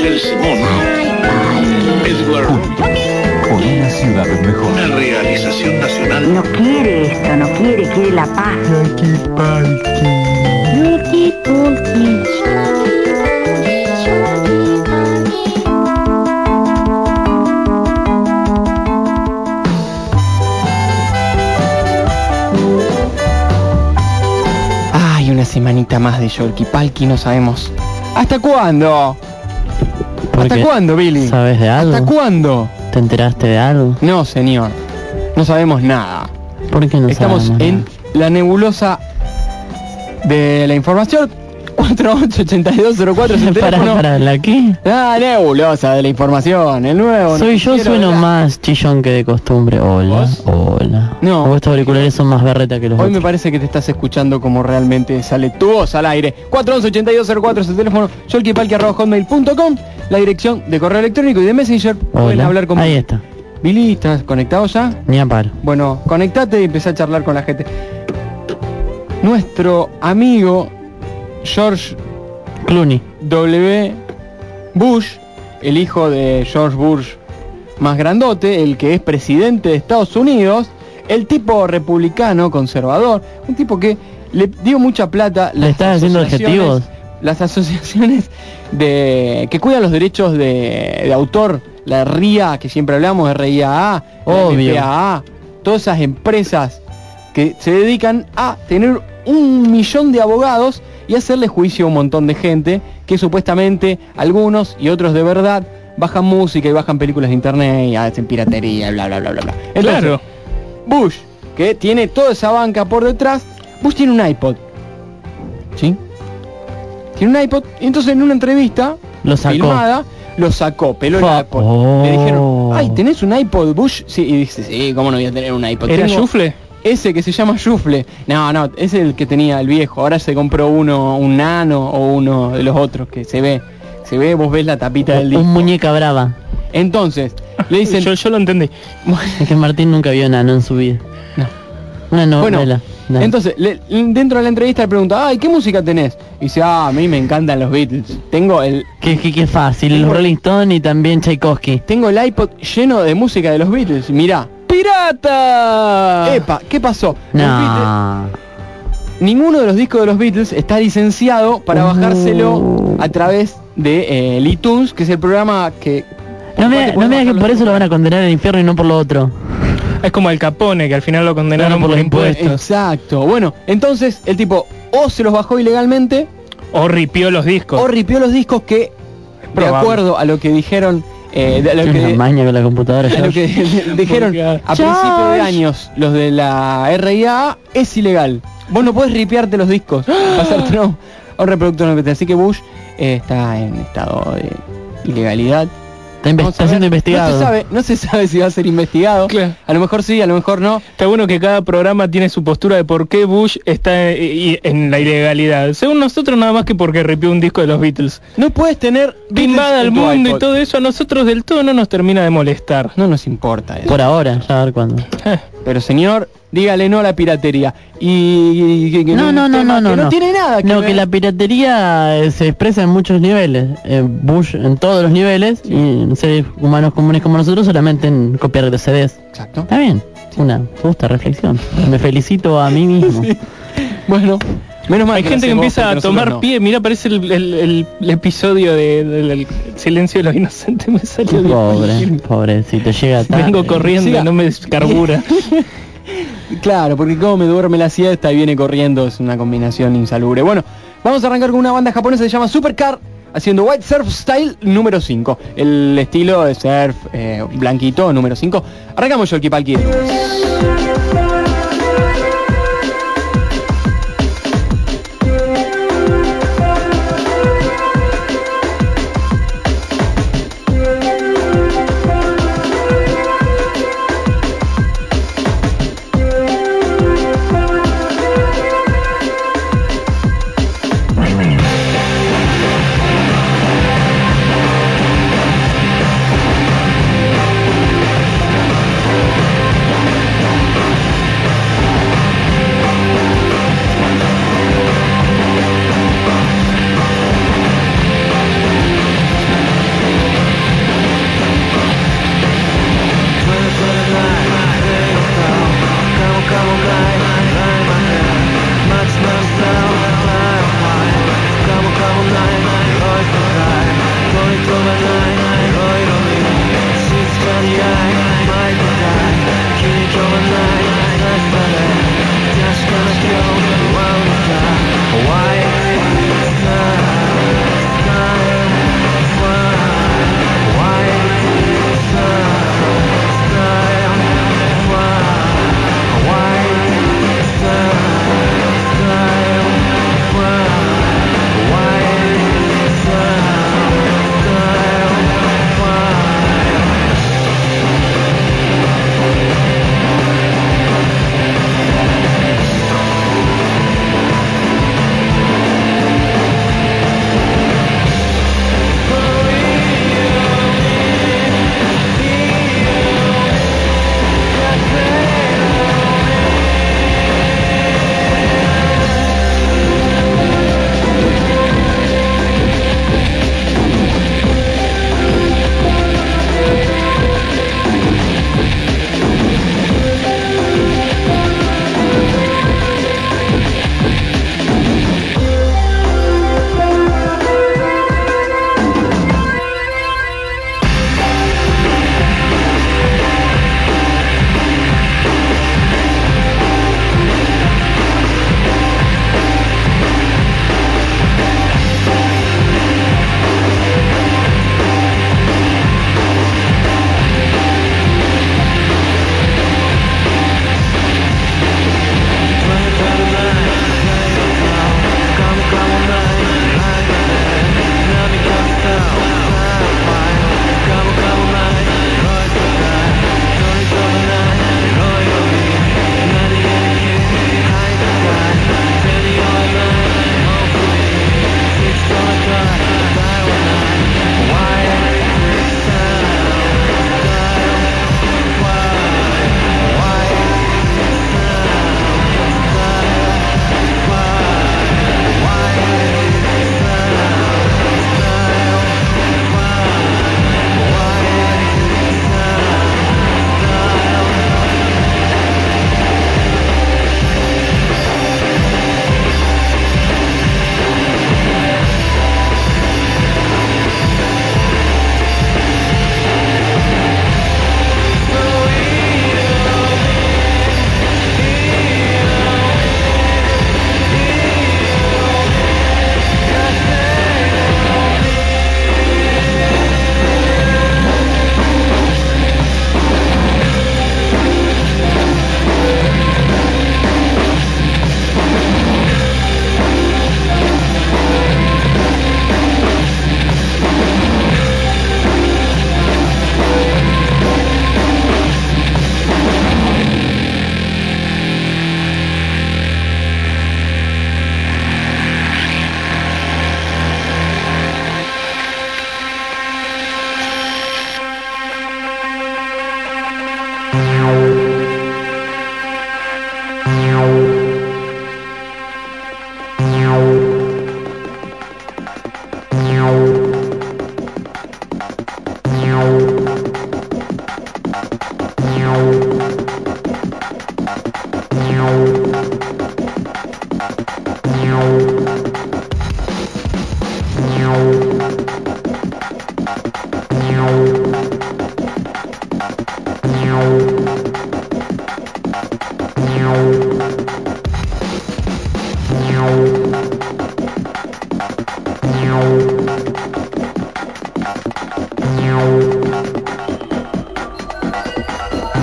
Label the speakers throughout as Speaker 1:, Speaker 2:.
Speaker 1: Michelle Simón, Edward,
Speaker 2: Por una ciudad mejor.
Speaker 1: una realización nacional.
Speaker 3: No quiere esto, no quiere, quiere la paz. Puki.
Speaker 4: Ay, una semanita más de Yorky Palki, no sabemos. ¿Hasta cuándo? ¿Hasta cuándo, Billy?
Speaker 5: ¿Sabes de algo?
Speaker 4: ¿Hasta cuándo?
Speaker 5: ¿Te enteraste de algo?
Speaker 4: No, señor. No sabemos nada.
Speaker 5: ¿Por qué no
Speaker 4: Estamos
Speaker 5: sabemos
Speaker 4: en la nebulosa de la información. 488204 es el
Speaker 5: nada? Para,
Speaker 4: teléfono.
Speaker 5: para, ¿la qué?
Speaker 4: La nebulosa de la información, el nuevo.
Speaker 5: Soy yo, sueno más chillón que de costumbre. Hola,
Speaker 4: ¿Vos?
Speaker 5: hola.
Speaker 4: No.
Speaker 5: O estos auriculares son más berreta que los
Speaker 4: Hoy me parece que te estás escuchando como realmente sale tu voz al aire. 411-8204 es el teléfono, yolkipalki.hotmail.com, la dirección de correo electrónico y de Messenger. Pueden hablar conmigo.
Speaker 5: Ahí está.
Speaker 4: Billy, ¿estás conectado ya?
Speaker 5: Ni a palo.
Speaker 4: Bueno, conectate y empecé a charlar con la gente. Nuestro amigo George
Speaker 5: Clooney.
Speaker 4: W. Bush, el hijo de George Bush más grandote, el que es presidente de Estados Unidos, el tipo republicano, conservador, un tipo que le dio mucha plata.
Speaker 5: ¿Le estás haciendo adjetivos?
Speaker 4: Las asociaciones de que cuidan los derechos de, de autor, la RIA, que siempre hablamos, RIAA. MPAA, todas esas empresas que se dedican a tener un millón de abogados y hacerle juicio a un montón de gente que supuestamente algunos y otros de verdad bajan música y bajan películas de internet y hacen piratería bla bla bla bla bla. Entonces,
Speaker 6: Claro.
Speaker 4: Bush, que tiene toda esa banca por detrás, Bush tiene un iPod. ¿Sí? Tiene un iPod y entonces en una entrevista
Speaker 5: Lo sacó.
Speaker 4: filmada lo sacó, peló el iPod.
Speaker 5: Oh.
Speaker 4: Le dijeron, ay, ¿tenés un iPod Bush? Sí, y dice, sí, ¿cómo no voy a tener un iPod?
Speaker 6: ¿Era Shufle?
Speaker 4: Ese que se llama Shufle. No, no, es el que tenía el viejo. Ahora se compró uno, un nano o uno de los otros que se ve. Se ve, vos ves la tapita del disco.
Speaker 5: Un muñeca brava.
Speaker 4: Entonces, le dicen,
Speaker 6: Yo, yo lo entendí.
Speaker 5: Es que Martín nunca vio nano en su vida.
Speaker 4: No.
Speaker 5: Una
Speaker 4: Bueno, entonces, le- dentro de la entrevista le pregunta, ay, ¿qué música tenés? Y dice, ah, a mí me encantan los Beatles. Tengo el,
Speaker 5: Qué, qué, qué fácil. Los Rolling Stones y también Tchaikovsky.
Speaker 4: tengo el iPod lleno de música de los Beatles. Mirá. ¡Pirata! Epa, ¿qué pasó? Beatles-
Speaker 5: No.
Speaker 4: ninguno de los discos de los Beatles está licenciado para bajárselo a través de eh, iTunes, que es el programa que...
Speaker 5: No me, no me que por eso lo van a condenar al infierno y no por lo otro.
Speaker 6: Es como el Capone, que al final lo condenaron
Speaker 5: por
Speaker 6: por,
Speaker 5: los
Speaker 6: impuestos.
Speaker 4: Exacto. Bueno, entonces el tipo o se los bajó ilegalmente
Speaker 6: O ripió los discos.
Speaker 4: o ripió los discos que, de acuerdo a lo que dijeron, eh, de- lo
Speaker 5: una
Speaker 4: que,
Speaker 5: maña con la computadora.
Speaker 4: a lo
Speaker 5: George.
Speaker 4: que dijeron a principios de años los de la RIA es ilegal. Vos no podés ripiarte los discos, pasártelo a un reproductor MP3. Así que Bush eh, está en estado de ilegalidad.
Speaker 5: Está, inve- siendo investigado.
Speaker 4: No se sabe, no se sabe si va a ser investigado.
Speaker 6: Claro.
Speaker 4: A lo mejor sí, a lo mejor no.
Speaker 6: Está bueno que cada programa tiene su postura de por qué Bush está eh, en la ilegalidad. Según nosotros nada más que porque ripió un disco de los Beatles.
Speaker 4: No puedes tener
Speaker 6: Invada al mundo
Speaker 4: iPod.
Speaker 6: y todo eso a nosotros del todo no nos termina de molestar.
Speaker 4: No nos importa eso.
Speaker 5: Por ahora, ya a ver cuándo.
Speaker 6: Eh,
Speaker 4: Pero señor, dígale no a la piratería. Y, y- que- que
Speaker 5: No, no, no, no, no.
Speaker 4: que no, tiene nada que
Speaker 5: No,
Speaker 4: ver.
Speaker 5: que la piratería eh, se expresa en muchos niveles. Eh, Bush en todos los niveles y seres humanos comunes como nosotros solamente en copiar de CDs.
Speaker 4: Exacto.
Speaker 5: Está bien. Una justa reflexión. Me felicito a mí mismo.
Speaker 4: Bueno, menos mal
Speaker 6: Hay
Speaker 4: que
Speaker 6: gente que empieza a tomar
Speaker 4: no.
Speaker 6: pie. Mira, parece el, el- el- el episodio de, del silencio de los inocentes. Me salió de-
Speaker 5: Pobre, pobrecito, llega tarde.
Speaker 6: Vengo corriendo
Speaker 4: Siga.
Speaker 6: y no me descarbura.
Speaker 4: Claro, porque como me duerme la siesta y viene corriendo, es una combinación insalubre. Bueno, vamos a arrancar con una banda japonesa que se llama Supercar, haciendo White Surf Style número 5. El estilo de surf eh, blanquito número 5. Arrancamos Yolki Palki.
Speaker 1: Thank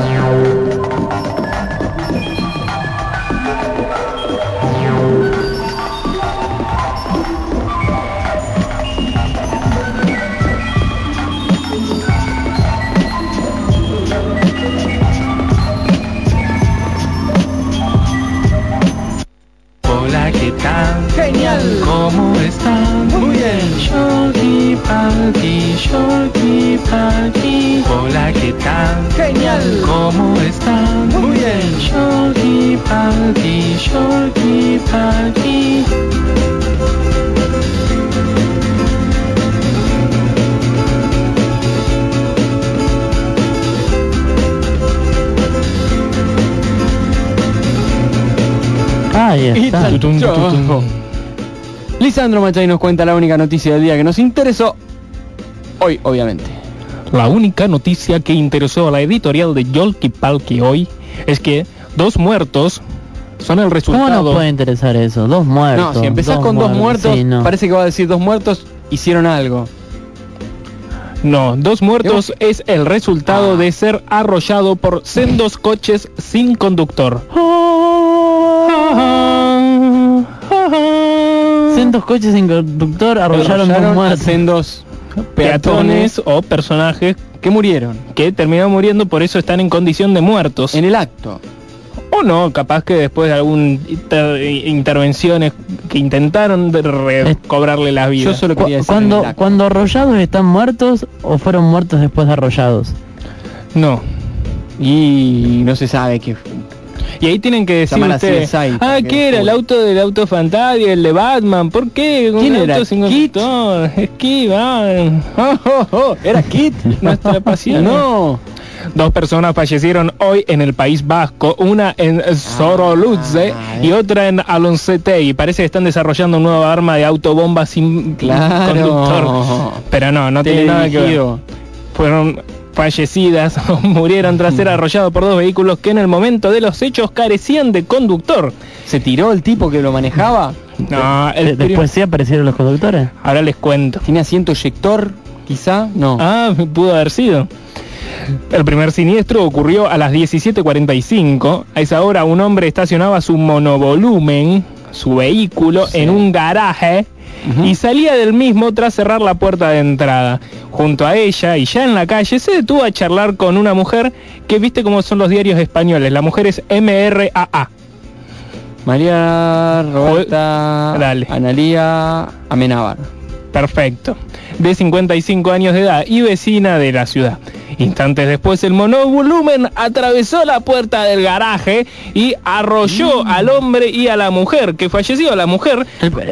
Speaker 6: Hola,
Speaker 4: Lisandro Machay nos cuenta la única noticia del día que nos interesó. Hoy, obviamente.
Speaker 6: La única noticia que interesó a la editorial de Yolki Palki hoy es que dos muertos son el
Speaker 5: ¿Cómo
Speaker 6: resultado.
Speaker 5: nos puede interesar eso? Dos muertos.
Speaker 4: No, si empezás con dos muertos,
Speaker 5: sí, no.
Speaker 4: parece que va a decir dos muertos hicieron algo.
Speaker 6: No, dos muertos es el resultado de ser arrollado por sendos coches sin conductor.
Speaker 5: Sendos coches sin conductor arrollaron dos
Speaker 4: Arrollaron a sendos
Speaker 6: Peatones o personajes
Speaker 4: que murieron
Speaker 6: que terminaron muriendo, por eso están en condición de muertos.
Speaker 4: en el acto.
Speaker 6: O no, capaz que después de algunas intervenciones que intentaron de recobrarle la vida.
Speaker 4: Yo solo
Speaker 5: Cu-
Speaker 4: quería decir en el
Speaker 5: cuando, cuando arrollados están muertos o fueron muertos después de arrollados.
Speaker 6: No.
Speaker 4: Y no se sabe qué.
Speaker 6: Y ahí tienen que decir ustedes,
Speaker 4: CSI,
Speaker 6: ah, ¿qué era? El auto del auto fantasma, el de Batman, ¿por qué? Un
Speaker 4: ¿Quién
Speaker 6: auto
Speaker 4: era?
Speaker 6: sin
Speaker 4: ¿Kit?
Speaker 6: conductor. Es que va.
Speaker 4: Oh, oh, oh, ¿Era Kit?
Speaker 6: Nuestra pasión.
Speaker 4: No.
Speaker 6: Dos personas fallecieron hoy en el País Vasco, una en Sorolutze
Speaker 4: Ah,
Speaker 6: y otra en Aloncetegui. Parece que están desarrollando una nueva arma de autobomba sin
Speaker 4: Claro.
Speaker 6: conductor. Pero no, no tiene nada que ver. Fueron fallecidas o murieron tras ser arrollados por dos vehículos que en el momento de los hechos carecían de conductor.
Speaker 4: ¿Se tiró el tipo que lo manejaba?
Speaker 6: No, el
Speaker 5: después sí aparecieron los conductores.
Speaker 6: Ahora les cuento.
Speaker 4: ¿Tiene asiento eyector? Quizá. No.
Speaker 6: Ah, pudo haber sido. El primer siniestro ocurrió a las 17.45. A esa hora un hombre estacionaba su monovolumen, su vehículo,
Speaker 4: Sí.
Speaker 6: en un garaje y salía del mismo tras cerrar la puerta de entrada. Junto a ella y ya en la calle se detuvo a charlar con una mujer que viste cómo son los diarios españoles. La mujer es MRAA.
Speaker 4: María Roberta. Analía Amenábar.
Speaker 6: Perfecto. De 55 años de edad y vecina de la ciudad. Instantes después el monovolumen atravesó la puerta del garaje y arrolló
Speaker 4: Mm.
Speaker 6: al hombre y a la mujer, que falleció la mujer.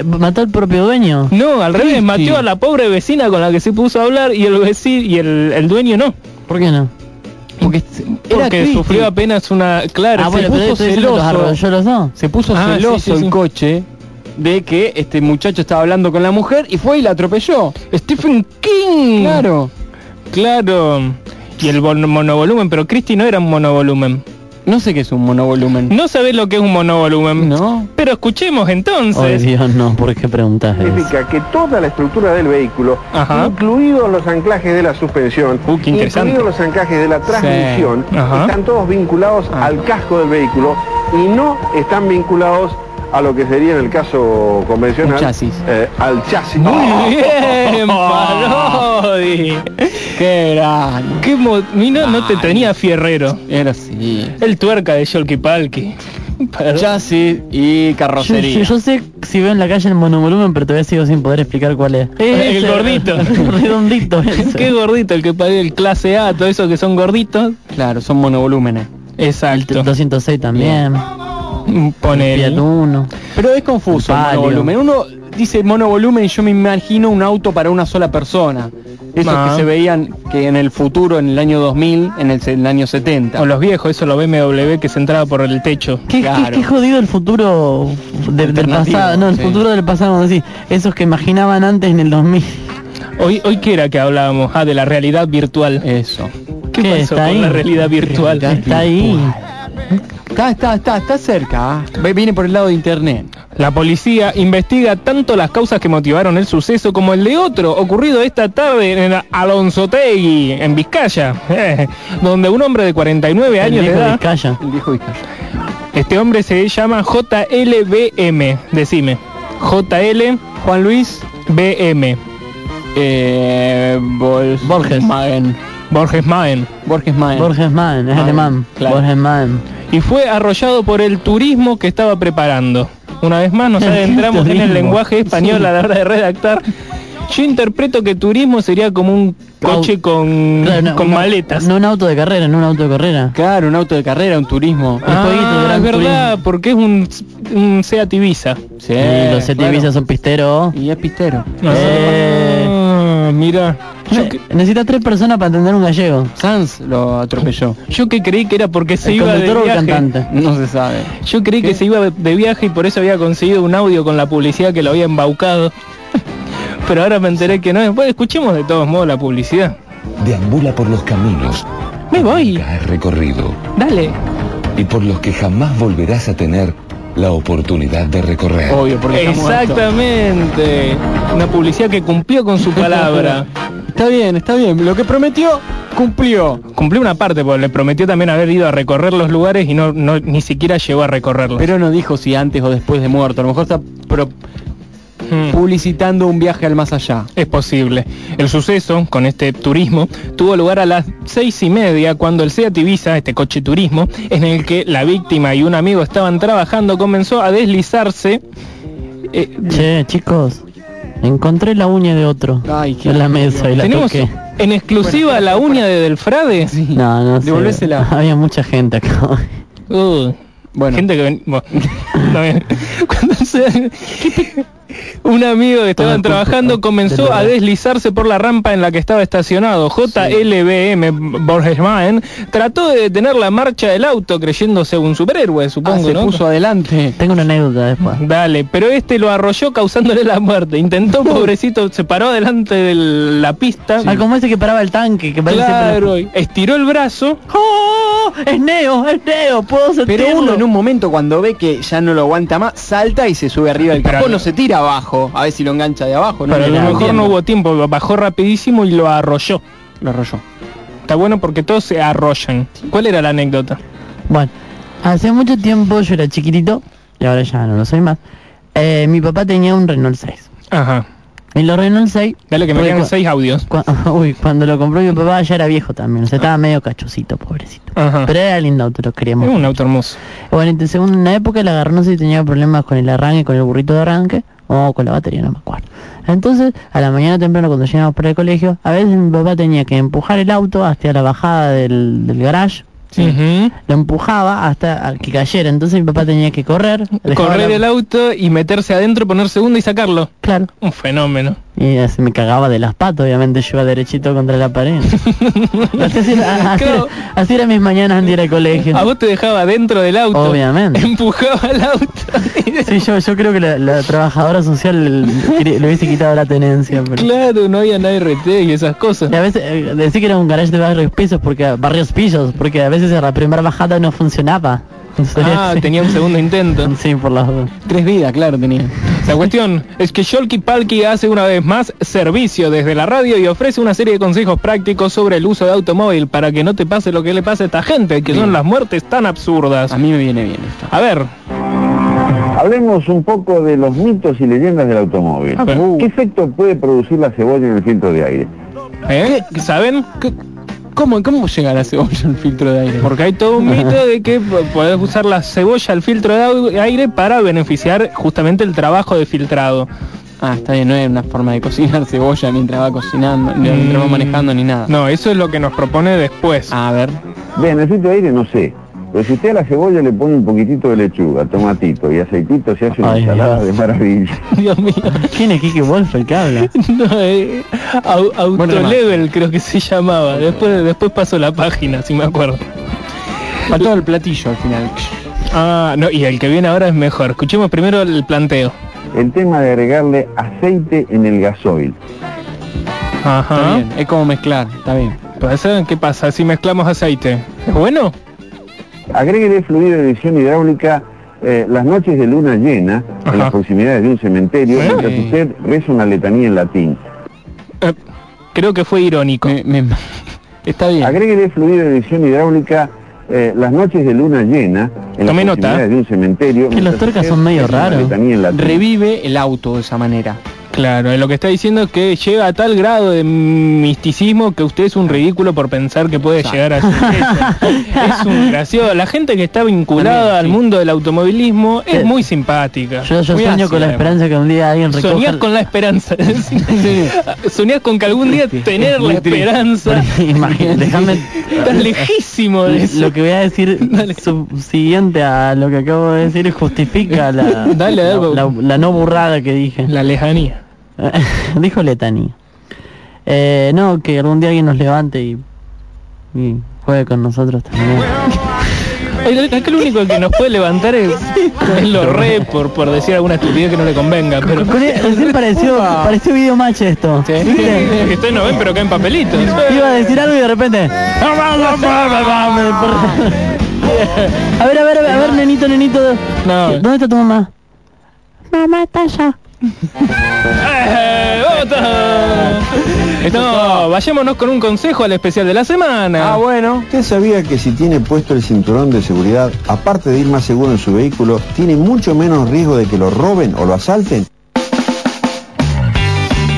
Speaker 5: ¿Mató al propio dueño?
Speaker 6: No, al revés, mató a la pobre vecina con la que se puso a hablar y el vecino y el, el dueño no.
Speaker 5: ¿Por qué no?
Speaker 4: Porque,
Speaker 6: sufrió apenas una... Claro,
Speaker 5: ah,
Speaker 6: se
Speaker 5: bueno,
Speaker 6: puso
Speaker 5: los
Speaker 4: celoso.
Speaker 5: arrolló los dos.
Speaker 4: Se puso
Speaker 6: Ah, sí,
Speaker 4: celoso
Speaker 6: sí, sí.
Speaker 4: el coche de que este muchacho estaba hablando con la mujer y fue y la atropelló.
Speaker 6: Stephen King.
Speaker 4: Claro.
Speaker 6: Claro. Y el monovolumen, pero Christy no era un monovolumen.
Speaker 4: No sé qué es un monovolumen.
Speaker 6: No sabés lo que es un monovolumen.
Speaker 4: No.
Speaker 6: Pero escuchemos
Speaker 5: Oh,
Speaker 6: entonces.
Speaker 5: Dios, no, ¿por qué preguntas eso?
Speaker 7: significa que toda la estructura del vehículo,
Speaker 6: Ajá.
Speaker 7: incluidos los anclajes de la suspensión,
Speaker 6: Uh,
Speaker 7: incluidos los anclajes de la transmisión, están todos vinculados
Speaker 4: Ah.
Speaker 7: al casco del vehículo y no están vinculados a lo que sería en el caso convencional
Speaker 4: chasis.
Speaker 7: eh, al chasis.
Speaker 6: Muy bien, Parodi.
Speaker 4: Qué grande.
Speaker 6: Qué mo- Mira, no te tenía fierrero.
Speaker 4: Era así.
Speaker 6: El tuerca de Yolki Palki. Perdón.
Speaker 4: Chasis y carrocería.
Speaker 5: yo- yo sé si veo en la calle el monovolumen, pero todavía sigo sin poder explicar cuál es.
Speaker 6: El
Speaker 5: Ese,
Speaker 6: gordito.
Speaker 5: el redondito ese.
Speaker 6: Qué gordito el que pague el clase A, todo eso que son gorditos.
Speaker 4: Claro, son monovolúmenes.
Speaker 5: El
Speaker 6: Exacto.
Speaker 5: 206 también. Uno.
Speaker 4: Pero es confuso monovolumen. Uno dice monovolumen y yo me imagino un auto para una sola persona. Esos
Speaker 6: Ah.
Speaker 4: que se veían que en el futuro, en el año 2000, en el, se- en el año 70.
Speaker 6: O los viejos, eso lo BMW que se entraba por el techo.
Speaker 5: ¿Qué, qué-
Speaker 4: Claro.
Speaker 5: qué jodido el futuro de- del pasado? No, el
Speaker 4: sí.
Speaker 5: futuro del pasado, así. Esos que imaginaban antes en el 2000.
Speaker 6: Hoy, hoy qué era que hablábamos, ah, de la realidad virtual.
Speaker 4: Eso.
Speaker 6: ¿Qué,
Speaker 5: ¿Qué?
Speaker 6: pasó
Speaker 5: ¿Está
Speaker 6: con
Speaker 5: ahí?
Speaker 6: la realidad virtual?
Speaker 4: Realidad
Speaker 5: Está ahí.
Speaker 4: Está, está, está, está cerca. Ve- Viene por el lado de internet.
Speaker 6: La policía investiga tanto las causas que motivaron el suceso como el de otro, ocurrido esta tarde en Alonso Tegui, en Vizcaya, eh, donde un hombre de 49
Speaker 5: El
Speaker 6: años de
Speaker 5: viejo de
Speaker 6: edad,
Speaker 5: Vizcaya.
Speaker 4: El viejo Vizcaya.
Speaker 6: este hombre se llama JLBM, decime, JLBM.
Speaker 4: Juan Luis eh, Bol-
Speaker 5: Borges.
Speaker 4: Magen.
Speaker 6: Borges Maen.
Speaker 4: Borges Magen.
Speaker 5: Borges Mann, es alemán.
Speaker 4: claro.
Speaker 5: Borges Mann.
Speaker 6: y fue arrollado por el turismo que estaba preparando. Una vez más nos adentramos en el lenguaje español a la hora de redactar. Yo interpreto que turismo sería como un coche con,
Speaker 5: Claro, no,
Speaker 6: con maletas.
Speaker 5: No un auto de carrera, no un auto de carrera.
Speaker 4: Claro, un auto de carrera, un turismo.
Speaker 5: Ah,
Speaker 6: es verdad, porque es un, un Seat Ibiza.
Speaker 4: Sí,
Speaker 5: los Seat
Speaker 4: claro.
Speaker 5: Ibiza son pisteros.
Speaker 4: Y es pistero.
Speaker 5: Eh.
Speaker 6: Mira, yo que,
Speaker 5: Necesita tres personas para entender un gallego.
Speaker 4: Sanz lo atropelló.
Speaker 6: yo que creí que era porque se
Speaker 5: ¿El
Speaker 6: iba de viaje.
Speaker 5: cantante?
Speaker 4: No se sabe.
Speaker 6: Yo creí que se iba de viaje y por eso había conseguido un audio con la publicidad que lo había embaucado. Pero ahora me enteré que no. Bueno, escuchemos de todos modos la publicidad.
Speaker 8: Deambula por los caminos
Speaker 6: Me voy.
Speaker 8: que has recorrido
Speaker 6: Dale.
Speaker 8: y por los que jamás volverás a tener la oportunidad de recorrer.
Speaker 4: Obvio, porque.
Speaker 6: Exactamente. Una publicidad que cumplió con su palabra.
Speaker 4: Está bien, está bien. Lo que prometió, cumplió.
Speaker 6: Cumplió una parte, porque le prometió también haber ido a recorrer los lugares y no, no ni siquiera llegó a recorrerlos.
Speaker 4: Pero no dijo si antes o después de muerto. A lo mejor está pro-
Speaker 6: Mm.
Speaker 4: publicitando un viaje al más allá.
Speaker 6: Es posible. El suceso con este turismo tuvo lugar a las seis y media cuando el Seat Ibiza, este coche turismo, en el que la víctima y un amigo estaban trabajando, comenzó a deslizarse. eh,
Speaker 5: Che, chicos, encontré la uña de otro
Speaker 4: Ay, qué
Speaker 5: en la mesa y la
Speaker 6: tenemos
Speaker 5: toqué.
Speaker 6: en exclusiva la uña de Delfrade.
Speaker 5: No, no sé.
Speaker 4: Devolvésela.
Speaker 5: Había mucha gente acá.
Speaker 6: Uh,
Speaker 4: Bueno,
Speaker 6: Gente que ven... bueno, no, bien. Cuando se- un amigo que estaban
Speaker 5: culpa
Speaker 6: trabajando
Speaker 5: de
Speaker 6: comenzó a deslizarse por la rampa en la que estaba estacionado. JLBM Borgesmaen trató de detener la marcha del auto creyéndose un superhéroe,
Speaker 4: ah,
Speaker 6: supongo,
Speaker 4: se
Speaker 6: ¿no?
Speaker 4: puso adelante.
Speaker 5: Tengo una anécdota después.
Speaker 6: Dale, pero este lo arrolló causándole la muerte. Intentó, pobrecito, se paró delante de la pista.
Speaker 5: Ah, como ese que paraba el tanque, que
Speaker 6: Claro, estiró el brazo.
Speaker 5: ¡Oh! ¡Es Neo! ¡Es Neo! ¡Puedo sentirlo!
Speaker 4: Pero uno en un momento cuando ve que ya no lo aguanta más, salta y se sube arriba del capó,
Speaker 6: no-
Speaker 4: no se tira abajo, a ver si lo engancha de abajo.
Speaker 6: Pero a lo mejor
Speaker 4: entiendo.
Speaker 6: no hubo tiempo, bajó rapidísimo y lo arrolló.
Speaker 4: Lo arrolló.
Speaker 6: Está bueno porque todos se arrollan. ¿Cuál era la anécdota?
Speaker 5: Bueno, hace mucho tiempo yo era chiquitito, y ahora ya no lo soy más. Eh, mi papá tenía un Renault 6.
Speaker 6: Ajá.
Speaker 5: Y los Renault 6...
Speaker 6: Dale que me quedan
Speaker 5: cua-
Speaker 6: seis audios.
Speaker 5: cua- uy, cuando lo compró mi papá ya era viejo también, o sea, estaba medio cachosito, pobrecito.
Speaker 6: Ajá.
Speaker 5: Pero era lindo auto, lo queríamos.
Speaker 6: Es un auto hermoso.
Speaker 5: Bueno, entonces en una época le agarró, no sé si tenía problemas con el arranque, con el burrito de arranque, o con la batería, no me acuerdo. Entonces, a la mañana temprano cuando llegamos para el colegio, a veces mi papá tenía que empujar el auto hasta la bajada del, del garage, Lo empujaba hasta que cayera, entonces mi papá tenía que correr,
Speaker 6: Correr
Speaker 5: la-
Speaker 6: el auto y meterse adentro, poner segundo y sacarlo.
Speaker 5: Claro.
Speaker 6: Un fenómeno.
Speaker 5: Y así me cagaba de las patas, obviamente yo iba derechito contra la pared. así, era, así,
Speaker 6: Claro.
Speaker 5: era- así eran mis mañanas antes de ir al colegio.
Speaker 6: A vos te dejaba dentro del auto.
Speaker 5: Obviamente.
Speaker 6: Empujaba el auto.
Speaker 5: Sí, yo, yo creo que la, la trabajadora social le, le hubiese quitado la tenencia. Pero...
Speaker 6: Claro, no había nada RT y esas cosas.
Speaker 5: Y a veces eh, decía que era un garage de varios pisos, porque varios pisos, porque a veces la primera bajada no funcionaba. Entonces,
Speaker 6: Ah,
Speaker 5: sí.
Speaker 6: tenía un segundo intento.
Speaker 5: Sí, por las dos.
Speaker 4: Tres vidas, claro, tenía.
Speaker 6: La cuestión es que Sholky Palki hace una vez más servicio desde la radio y ofrece una serie de consejos prácticos sobre el uso de automóvil para que no te pase lo que le pasa a esta gente, que son las muertes tan absurdas.
Speaker 4: A mí me viene bien esto.
Speaker 6: A ver,
Speaker 9: Hablemos un poco de los mitos y leyendas del automóvil.
Speaker 6: A ver.
Speaker 9: ¿Qué efecto puede producir la cebolla en el filtro de aire?
Speaker 6: ¿eh? ¿saben?
Speaker 4: ¿Qué- ¿Cómo, ¿Cómo llega la cebolla al filtro de aire?
Speaker 6: Porque hay todo un mito de que po- podés usar la cebolla, el filtro de aire, para beneficiar justamente el trabajo de filtrado.
Speaker 4: Ah, está bien, no es una forma de cocinar cebolla mientras va cocinando, ni mientras va
Speaker 6: Mm,
Speaker 4: manejando ni nada.
Speaker 6: No, eso es lo que nos propone después.
Speaker 4: A ver.
Speaker 9: Bien, el filtro de aire no sé. Pero si usted a la cebolla le pone un poquitito de lechuga, tomatito y aceitito, se hace una
Speaker 5: Ay,
Speaker 9: ensalada
Speaker 5: Dios.
Speaker 9: de maravilla.
Speaker 6: Dios mío.
Speaker 5: ¿Quién es Kike Wolf el que habla?
Speaker 6: No, eh, au-
Speaker 4: Bueno,
Speaker 6: Autolevel creo que se llamaba. Después, después pasó la página, si me acuerdo.
Speaker 4: Faltó el platillo al final.
Speaker 6: Ah, no, y el que viene ahora es mejor. Escuchemos primero el planteo.
Speaker 9: El tema de agregarle aceite en el gasoil.
Speaker 4: Está
Speaker 6: Ajá.
Speaker 4: bien, es como mezclar, está bien.
Speaker 6: Pues, ¿saben qué pasa si mezclamos aceite? ¿Es bueno?
Speaker 9: Agréguele fluido de edición hidráulica eh, las noches de luna llena en las proximidades de un cementerio
Speaker 6: Sí.
Speaker 9: mientras usted reza una letanía en latín.
Speaker 6: Eh, creo que fue irónico.
Speaker 4: Me- me- está bien.
Speaker 9: Agréguele fluido de edición hidráulica eh, las noches de luna llena en
Speaker 6: Tomé
Speaker 9: las
Speaker 6: nota.
Speaker 9: proximidades de un cementerio.
Speaker 5: Que los
Speaker 9: usted
Speaker 5: son medio raros.
Speaker 4: Revive el auto de esa manera.
Speaker 6: Claro, eh, lo que está diciendo es que llega a tal grado de misticismo que usted es un ridículo por pensar que puede llegar a ser eso. Es un gracioso. La gente que está vinculada
Speaker 4: También,
Speaker 6: al
Speaker 4: sí.
Speaker 6: mundo del automovilismo es
Speaker 5: Sí.
Speaker 6: muy simpática.
Speaker 5: Yo, yo sueño
Speaker 4: ácida,
Speaker 5: con la esperanza que un día alguien recoja...
Speaker 6: Soñás con la esperanza. Soñás con que algún día tener la esperanza.
Speaker 5: Imagínate, déjame...
Speaker 6: Estás lejísimo de eso.
Speaker 5: Lo que voy a decir subsiguiente a lo que acabo de decir justifica la,
Speaker 6: Dale,
Speaker 5: la,
Speaker 6: dale.
Speaker 5: la- la no burrada que dije.
Speaker 6: La lejanía.
Speaker 5: Dijo letanía. Eh, no, que algún día alguien nos levante y, y juegue con nosotros también.
Speaker 6: El- Acá lo único que nos puede levantar es, es lo re por, por decir alguna estupidez que no le convenga. Pero
Speaker 5: recién pareció, pareció video match esto.
Speaker 6: Sí. Ustedes no ven pero caen papelitos.
Speaker 5: Iba a decir algo y de repente. A ver, a ver, a ver, a ver, nenito, nenito.
Speaker 6: No.
Speaker 5: ¿Dónde está tu mamá? Mamá está allá.
Speaker 6: ¡Eh, vota! No, vayámonos con un consejo al especial de la semana.
Speaker 4: Ah, bueno.
Speaker 10: ¿Usted sabía que si tiene puesto el cinturón de seguridad, aparte de ir más seguro en su vehículo, tiene mucho menos riesgo de que lo roben o lo asalten?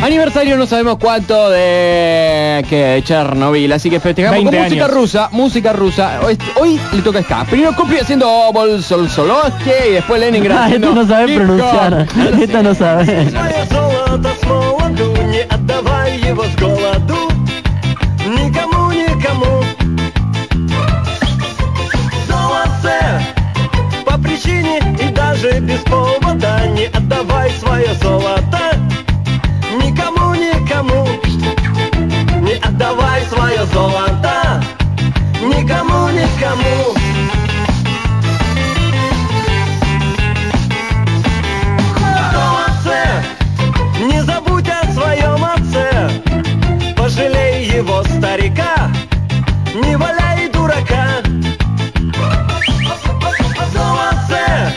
Speaker 4: Aniversario no sabemos cuánto de que de Chernobyl, así que festejamos con
Speaker 6: 20
Speaker 4: música
Speaker 6: años.
Speaker 4: rusa, música rusa. Hoy, hoy le toca acá. Primero Copy haciendo Bolsolsolosky y después Leningrad.
Speaker 5: Ah,
Speaker 4: haciendo
Speaker 5: esto no sabe
Speaker 4: Hip Hop.
Speaker 5: pronunciar. Esto no sabe.
Speaker 11: Свое золото с молоду, не отдавай его с голоду Никому, никому Золоце по причине и даже без повода Не отдавай свое золото золото Никому, никому. Золоце, не забудь о своем отце. Пожалей его старика. Не валяй дурака. Золоце,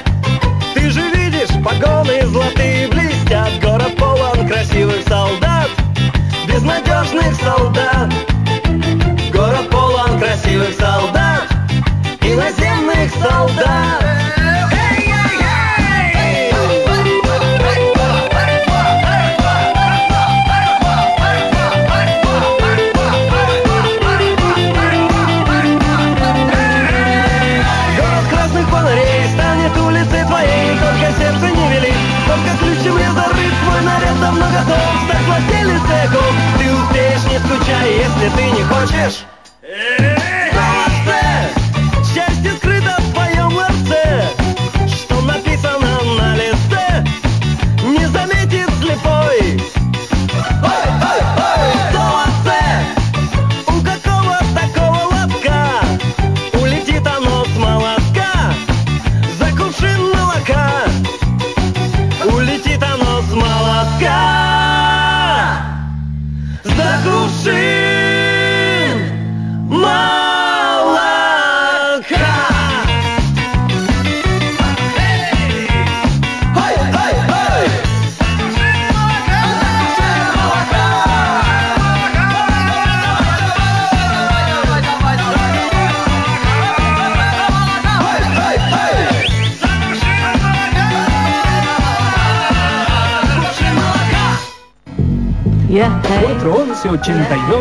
Speaker 11: ты же видишь Погоны золотые блестят. Город полон красивых солдат Безнадежных солдат зарыт Твой наряд давно готов стать владелицей оков Ты успеешь, не скучай, если ты не хочешь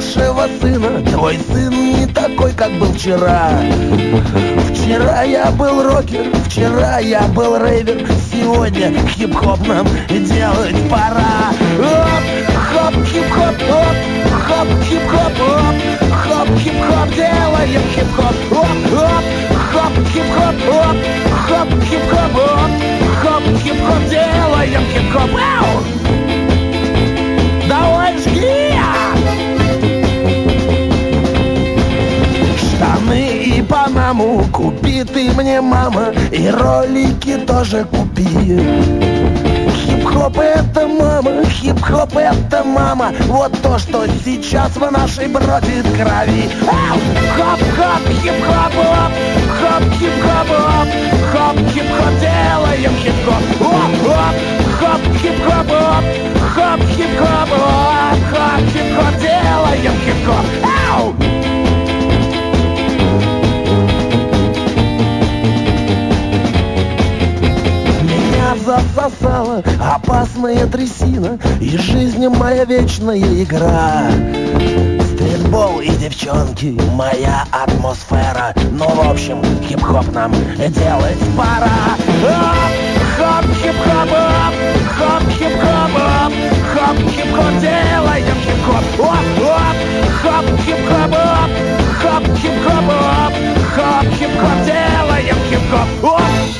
Speaker 12: Хорошего сына. Твой сын не такой, как был вчера. Вчера я был рокер, вчера я был рейвер. Сегодня хип-хоп нам делать пора. Оп, хоп, хип-хоп, оп, хоп, хип-хоп, оп Хоп, ролики тоже купи. Хип-хоп это мама, хип-хоп это мама. Вот то, что сейчас в нашей бродит крови! Хоп-хоп, хип-хоп, оп! Хоп, хип-хоп, оп! Хоп, хип-хоп, делаем хип-хоп. Оп, оп! Хоп, хип-хоп, оп! Хоп, хип-хоп, оп! Хоп, хип-хоп, делаем хип-хоп. Ау! Засосала опасная трясина И жизнь моя вечная игра. Стритбол и девчонки, моя атмосфера. Ну, в общем, хип-хоп нам делать пора. Оп, хоп, хип-хоп, оп, хоп, хип-хоп, оп Хоп, хип-хоп, делаем хип-хоп. Оп, оп, хоп, хип-хоп, оп Хоп, хип-хоп, оп Хоп, hip-hop, делаем hip-hop Оп!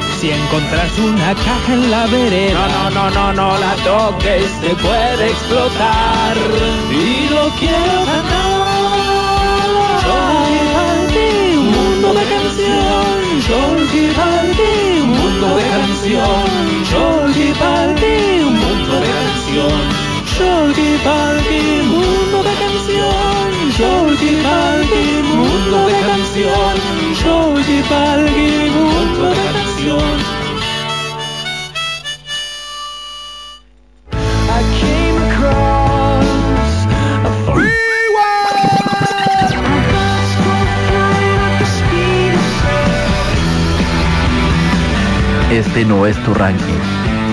Speaker 6: Si encontras una caja en la vereda, no, no, no, no, no la toques, se puede explotar. Y lo quiero ganar. Palki, un mundo de canción. Jolky Palki, un mundo de canción. Jolky Palki, un mundo de canción. Jolky Palki, mundo de canción. Jolky Palki, mundo de canción. Mundo de canción.
Speaker 12: I came across a
Speaker 13: Este no es tu ranking,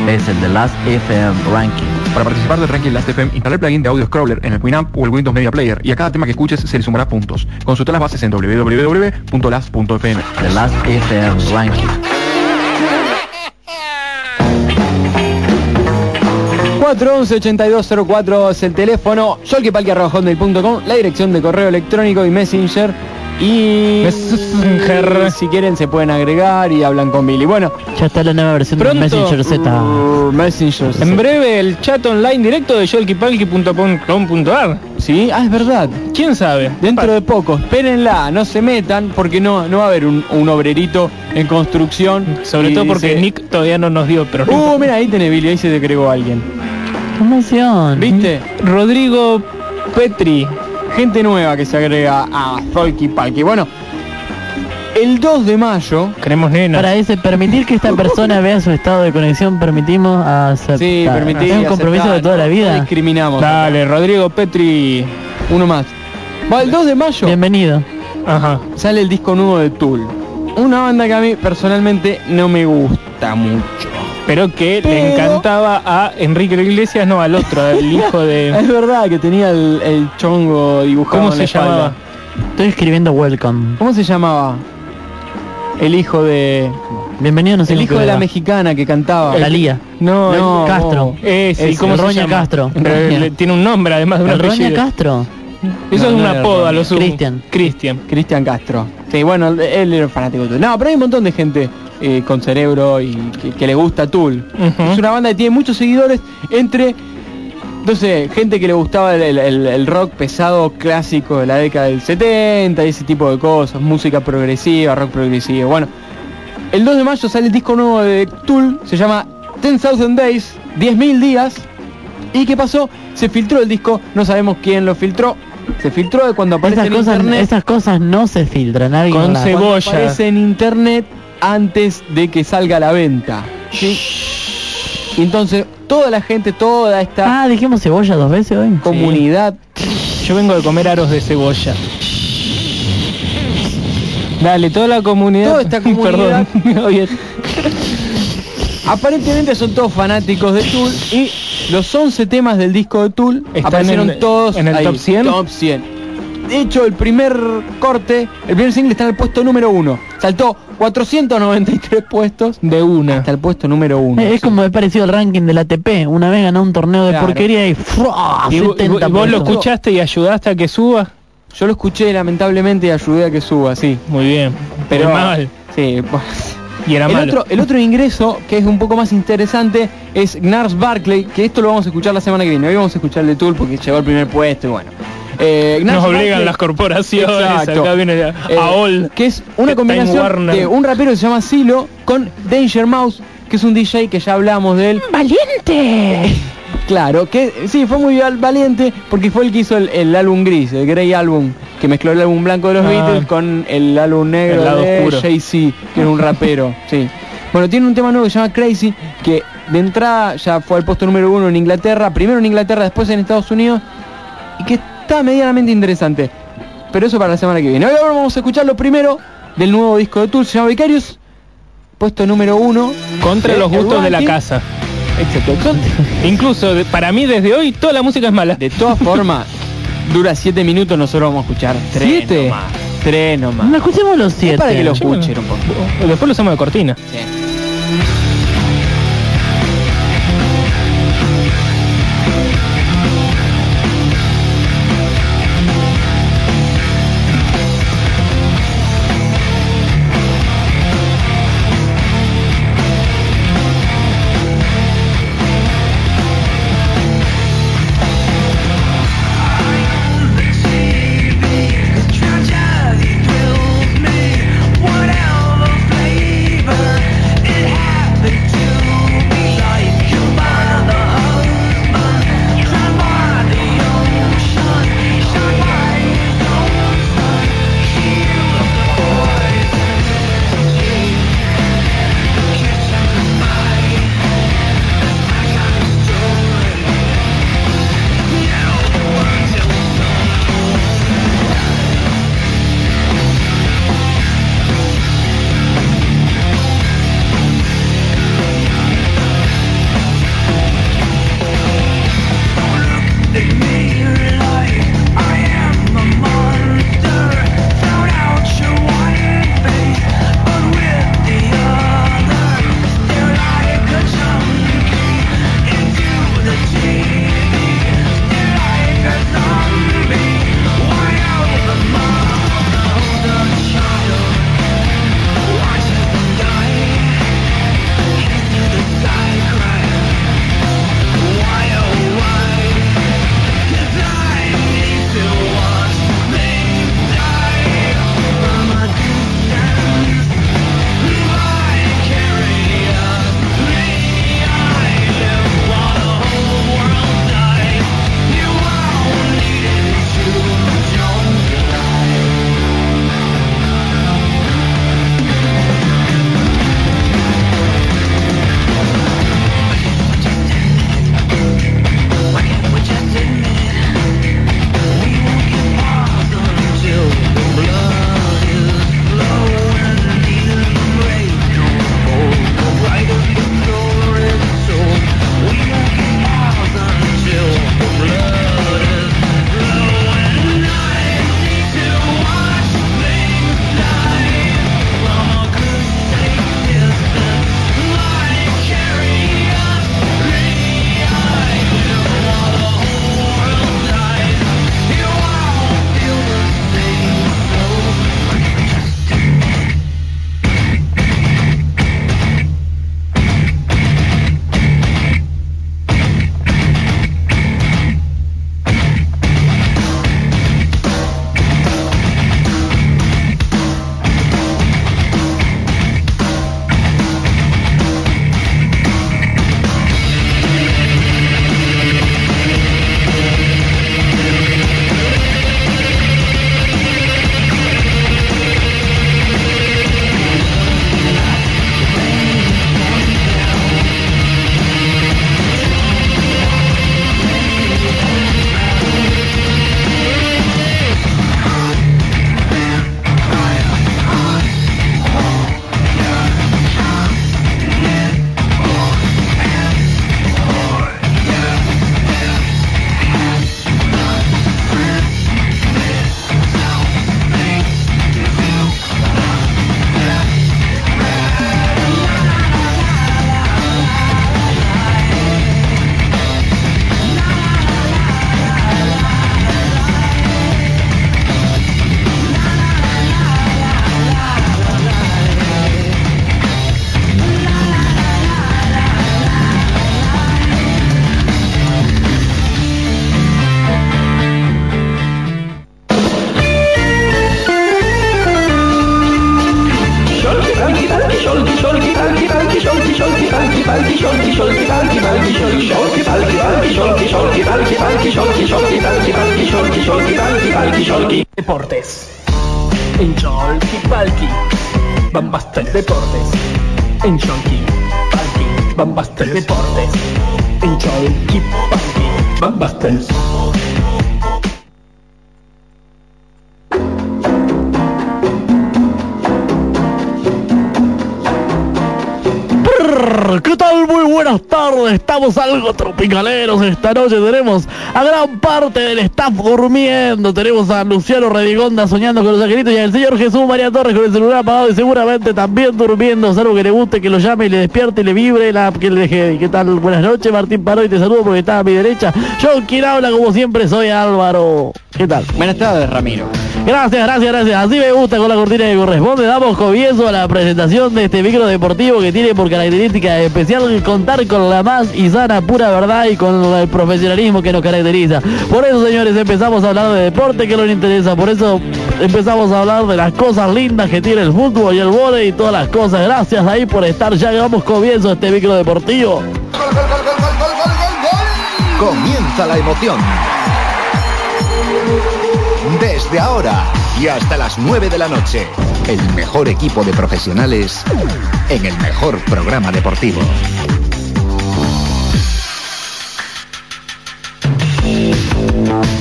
Speaker 13: es el de Last FM Ranking.
Speaker 14: Para participar del ranking Last FM, instala el plugin de Audio Scroller en el Winamp o el Windows Media Player y a cada tema que escuches se le sumará puntos. Consulta las bases en www.last.fm.
Speaker 13: The Last FM Ranking.
Speaker 4: 411-8204 es el teléfono, solquepalque.com, la dirección de correo electrónico y messenger. Y
Speaker 6: Messenger.
Speaker 4: si quieren se pueden agregar y hablan con Billy. Bueno,
Speaker 7: Ya está la nueva versión
Speaker 6: Pronto.
Speaker 7: de Messenger Z.
Speaker 4: uh, Messenger.
Speaker 6: En breve el chat online directo de jolkypalki.com.ar.
Speaker 4: Sí, ah, es verdad.
Speaker 6: ¿Quién sabe?
Speaker 4: Dentro de poco, espérenla, no se metan porque no, no va a haber un, un obrerito en construcción.
Speaker 6: Sobre todo porque
Speaker 4: dice,
Speaker 6: Nick todavía no nos dio, pero
Speaker 4: Uh, mira, ahí tenés Billy, ahí se te agregó alguien.
Speaker 7: ¡Qué emoción!
Speaker 4: ¿Viste?
Speaker 6: Rodrigo Petri.
Speaker 4: Gente nueva que se agrega a Zolki Palki. Bueno, el 2 de mayo.
Speaker 6: Queremos nena.
Speaker 7: Para ese, permitir que esta persona vea su estado de conexión, permitimos aceptar.
Speaker 4: Sí, permití.
Speaker 7: Es un compromiso
Speaker 4: aceptar,
Speaker 7: de toda la
Speaker 4: no
Speaker 7: vida.
Speaker 4: discriminamos.
Speaker 6: Dale, Rodrigo Petri.
Speaker 4: Uno más. Va, el 2 de mayo
Speaker 7: Bienvenido.
Speaker 6: Ajá.
Speaker 4: sale el disco nuevo de Tool. Una banda que a mí personalmente no me gusta mucho.
Speaker 6: Pero que le encantaba a Enrique Iglesias, no al otro, al hijo de...
Speaker 4: Es verdad que tenía el, el chongo dibujado
Speaker 6: ¿Cómo
Speaker 4: en
Speaker 6: se
Speaker 4: la espalda.
Speaker 6: llamaba?
Speaker 7: Estoy escribiendo welcome.
Speaker 4: ¿Cómo se llamaba? El hijo de...
Speaker 7: Bienvenido, no sé
Speaker 4: el hijo de
Speaker 7: era.
Speaker 4: la mexicana que cantaba.
Speaker 7: La Lía.
Speaker 6: No,
Speaker 4: No,
Speaker 6: el-
Speaker 7: Castro.
Speaker 6: Eh, sí,
Speaker 4: Ese,
Speaker 6: ¿cómo se
Speaker 7: Roña
Speaker 6: llama?
Speaker 7: Castro. Roña.
Speaker 6: tiene un nombre además de un
Speaker 7: ¿El Roña
Speaker 6: apellido.
Speaker 7: Castro?
Speaker 6: Eso
Speaker 4: No,
Speaker 6: es
Speaker 4: no
Speaker 6: un apodo a
Speaker 4: Roña.
Speaker 6: lo sumo.
Speaker 7: Cristian.
Speaker 6: Cristian.
Speaker 4: Cristian Castro. Sí, bueno, él era fanático. No, pero hay un montón de gente eh, con cerebro y que, que le gusta Tool. Es una banda que tiene muchos seguidores entre, entonces, gente que le gustaba el, el- el- el rock pesado clásico de la década del 70 y ese tipo de cosas, música progresiva, rock progresivo. Bueno, el 2 de mayo sale el disco nuevo de Tool, se llama 10,000 Days, 10.000 días. ¿Y qué pasó? Se filtró el disco, no sabemos quién lo filtró. Se filtró de cuando aparece
Speaker 7: Esas
Speaker 4: en
Speaker 7: cosas,
Speaker 4: internet.
Speaker 7: esas cosas no se filtran. alguien
Speaker 6: Con
Speaker 7: las-
Speaker 6: cebo-
Speaker 4: cuando
Speaker 6: cebolla.
Speaker 4: aparece en internet antes de que salga a la venta. ¿sí? Y entonces toda la gente, toda esta
Speaker 7: Ah, dijimos cebolla dos veces hoy.
Speaker 4: comunidad
Speaker 6: Yo vengo de comer aros de cebolla. Dale, toda la comunidad.
Speaker 4: Toda esta comunidad.
Speaker 6: Perdón.
Speaker 4: Aparentemente son todos fanáticos de Tool y los 11 temas del disco de Tool
Speaker 6: ¿Están
Speaker 4: aparecieron
Speaker 6: en-
Speaker 4: todos
Speaker 6: en el
Speaker 4: ahí,
Speaker 6: top 100?
Speaker 4: Top 100. De hecho, el primer corte, el primer single está en el puesto número 1. Saltó 493 puestos
Speaker 6: de una.
Speaker 4: hasta el puesto número 1.
Speaker 7: Eh, Es como es parecido al ranking del ATP. Una vez ganó un torneo de
Speaker 4: Claro.
Speaker 7: porquería y ¡fua!
Speaker 6: ¿Y, vo- y
Speaker 7: 70
Speaker 6: vo- y vos lo escuchaste y ayudaste a que suba?
Speaker 4: Yo lo escuché lamentablemente y ayudé a que suba, sí.
Speaker 6: Muy bien.
Speaker 4: Pero
Speaker 6: Muy mal.
Speaker 4: Sí,
Speaker 6: Y era
Speaker 4: el
Speaker 6: malo.
Speaker 4: otro, el otro ingreso que es un poco más interesante es Gnars Barclay, que esto lo vamos a escuchar la semana que viene. Hoy vamos a escuchar el de Tool porque llegó al primer puesto y bueno. Eh,
Speaker 6: Nos obligan las corporaciones.
Speaker 4: Exacto.
Speaker 6: Acá viene a,
Speaker 4: Eh,
Speaker 6: AOL.
Speaker 4: que es una combinación de un rapero que se llama Silo con Danger Mouse, que es un DJ que ya hablamos de él.
Speaker 7: ¡Valiente!
Speaker 4: Claro, que sí, fue muy val- valiente porque fue el que hizo el, el álbum gris, el Grey Album, que mezcló el álbum blanco de los
Speaker 6: Ah.
Speaker 4: Beatles con el álbum negro
Speaker 6: El lado
Speaker 4: de. Jay-Z, que era un rapero, sí. Bueno, tiene un tema nuevo que se llama Crazy, que de entrada ya fue al puesto número uno en Inglaterra, primero en Inglaterra, después en Estados Unidos, y que está medianamente interesante. Pero eso para la semana que viene. Hoy ahora vamos a escuchar lo primero del nuevo disco de Tool, se llama Vicarious, puesto número uno.
Speaker 6: Contra los gustos de la casa.
Speaker 4: Exacto.
Speaker 6: Incluso de- para mí desde hoy toda la música es mala.
Speaker 4: De todas formas, dura 7 minutos, nosotros vamos a escuchar 3
Speaker 6: ¿Siete?
Speaker 4: nomás. 3 nomás.
Speaker 7: No escuchemos los
Speaker 4: Es
Speaker 7: siete.
Speaker 4: para que lo
Speaker 6: Sí,
Speaker 4: escuchen un poco.
Speaker 6: Después lo hacemos de cortina.
Speaker 12: Whatever
Speaker 5: ¿Qué tal? Buenas tardes. Estamos algo tropicaleros. Esta noche tenemos a gran parte del staff durmiendo. Tenemos a Luciano Redigonda soñando con los angelitos y al señor Jesús María Torres con el celular apagado y seguramente también durmiendo. Salvo que le guste que lo llame y le despierte y le vibre la que le deje. ¿Qué tal? Buenas noches, Martín Paró y te saludo porque está a mi derecha. Yo quien habla como siempre soy Álvaro. ¿Qué tal?
Speaker 4: Buenas tardes, Ramiro.
Speaker 5: Gracias, gracias, gracias. Así me gusta con la cortina que corresponde. Damos comienzo a la presentación de este micro deportivo que tiene por característica especial con la más y sana pura verdad y con el profesionalismo que nos caracteriza. Por eso, señores, empezamos a hablar de deporte que nos interesa. Por eso empezamos a hablar de las cosas lindas que tiene el fútbol y el vóley y todas las cosas. Gracias ahí por estar. Ya damos comienzo a este micro deportivo.
Speaker 15: Comienza la emoción. Desde ahora y hasta las 9 de la noche, el mejor equipo de profesionales en el mejor programa deportivo.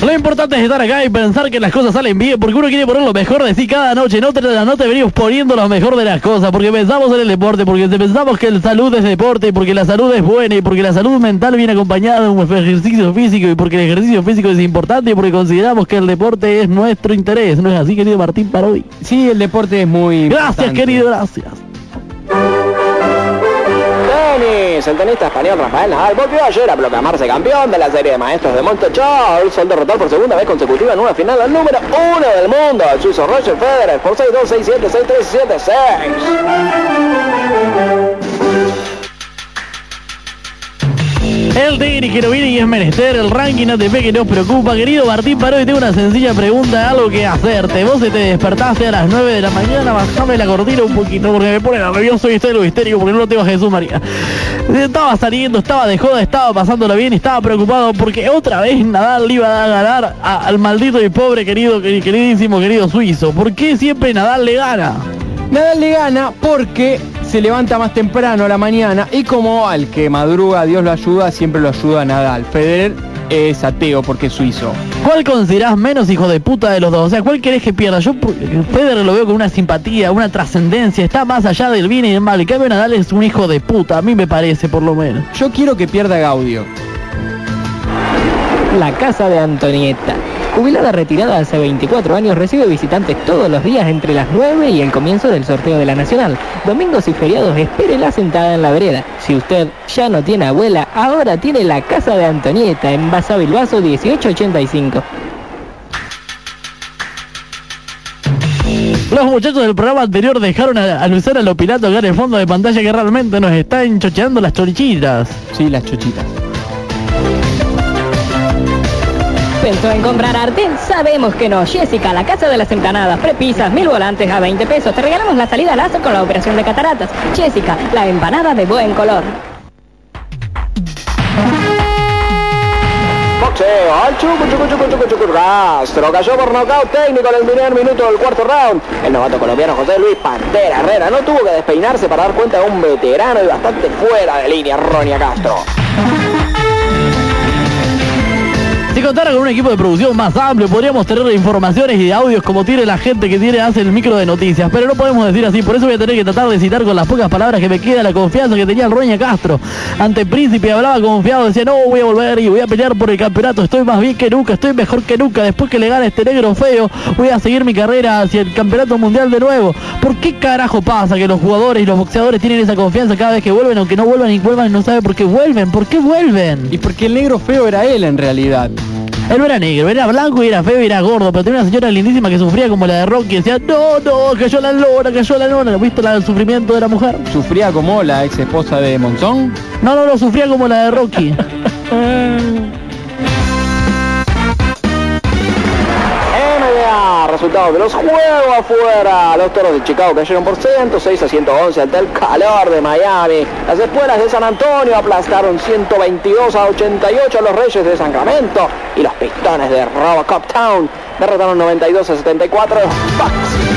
Speaker 5: Lo importante es estar acá y pensar que las cosas salen bien, porque uno quiere poner lo mejor de sí cada noche. No te, no te venimos poniendo lo mejor de las cosas, porque pensamos en el deporte, porque pensamos que la salud es deporte, y porque la salud es buena, y porque la salud mental viene acompañada de un ejercicio físico, y porque el ejercicio físico es importante, y porque consideramos que el deporte es nuestro interés. ¿No es así, querido Martín Parodi?
Speaker 4: Sí, el deporte es muy
Speaker 5: Gracias,
Speaker 4: importante.
Speaker 5: querido, gracias.
Speaker 16: Tenis, el tenista español Rafael Nadal volvió ayer a proclamarse campeón de la serie de maestros de Monte Charles al derrotar por segunda vez consecutiva en una final al número uno del mundo, el suizo Roger Federer por 6-2, 6-7, 6-3, 7-6.
Speaker 5: Tenis que no viene y es menester, el ranking ATP que nos preocupa. Querido Martín Parodi, tengo una sencilla pregunta, algo que hacerte. Vos te despertaste a las 9 de la mañana, bajame la cortina un poquito porque me pone nervioso y estoy algo histérico porque no lo tengo a Jesús María. Estaba saliendo, estaba de joda, estaba pasándolo bien y estaba preocupado porque otra vez Nadal le iba a ganar al maldito y pobre querido, queri- queridísimo querido suizo. ¿Por qué siempre Nadal le gana?
Speaker 4: Nadal le gana porque se levanta más temprano a la mañana y como al que madruga Dios lo ayuda, siempre lo ayuda Nadal. Federer es ateo porque es suizo.
Speaker 5: ¿Cuál considerás menos hijo de puta de los dos? O sea, ¿cuál querés que pierda? Yo Federer lo veo con una simpatía, una trascendencia, está más allá del bien y del mal. Y cambio Nadal es un hijo de puta, a mí me parece por lo menos.
Speaker 4: Yo quiero que pierda Gaudio.
Speaker 17: La casa de Antonieta. Jubilada retirada hace 24 años, recibe visitantes todos los días entre las 9 y el comienzo del sorteo de la Nacional. Domingos y feriados, espérela sentada en la vereda. Si usted ya no tiene abuela, ahora tiene la casa de Antonieta en Basa Bilbaso 1885.
Speaker 5: Los muchachos del programa anterior dejaron a, a Luciana Lopilato acá en el fondo de pantalla que realmente nos está enchocheando las chorichitas.
Speaker 4: Sí, las chochitas.
Speaker 18: ¿Pensó en comprar arte? Sabemos que no. Jessica, la casa de las empanadas, prepisas, mil volantes a 20 pesos. Te regalamos la salida láser con la operación de cataratas. Jessica, la empanada de buen color.
Speaker 16: Boxeo, al chucu, chucu, chucu, chucu, chucu, cayó por nocaut técnico en el primer minuto del cuarto round. El novato colombiano José Luis Pantera Herrera no tuvo que despeinarse para dar cuenta de un veterano y bastante fuera de línea, Ronia Castro.
Speaker 5: Contara con un equipo de producción más amplio, podríamos tener informaciones y audios como tiene la gente que tiene hace el micro de noticias, pero no podemos decir así, por eso voy a tener que tratar de citar con las pocas palabras que me queda la confianza que tenía el Roña Castro. Ante Príncipe hablaba confiado, decía, no, voy a volver y voy a pelear por el campeonato, estoy más bien que nunca, estoy mejor que nunca, después que le gane este negro feo, voy a seguir mi carrera hacia el campeonato mundial de nuevo. ¿Por qué carajo pasa que los jugadores y los boxeadores tienen esa confianza cada vez que vuelven, aunque no vuelvan y vuelvan no saben por qué vuelven? ¿Por qué vuelven?
Speaker 4: Y porque el negro feo era él en realidad.
Speaker 5: Él no era negro, era blanco y era feo y era gordo, pero tenía una señora lindísima que sufría como la de Rocky decía, no, no, cayó la lona, cayó la lona. ¿Viste la- el sufrimiento de la mujer?
Speaker 4: Sufría como la ex esposa de Monzón.
Speaker 5: No, no, no, sufría como la de Rocky.
Speaker 16: resultados de los juegos afuera. Los toros de Chicago cayeron por 106 a 111 ante el calor de Miami. Las espuelas de San Antonio aplastaron 122 a 88 a los Reyes de Sacramento. Y los pistones de Robocop Town derrotaron 92 a 74 a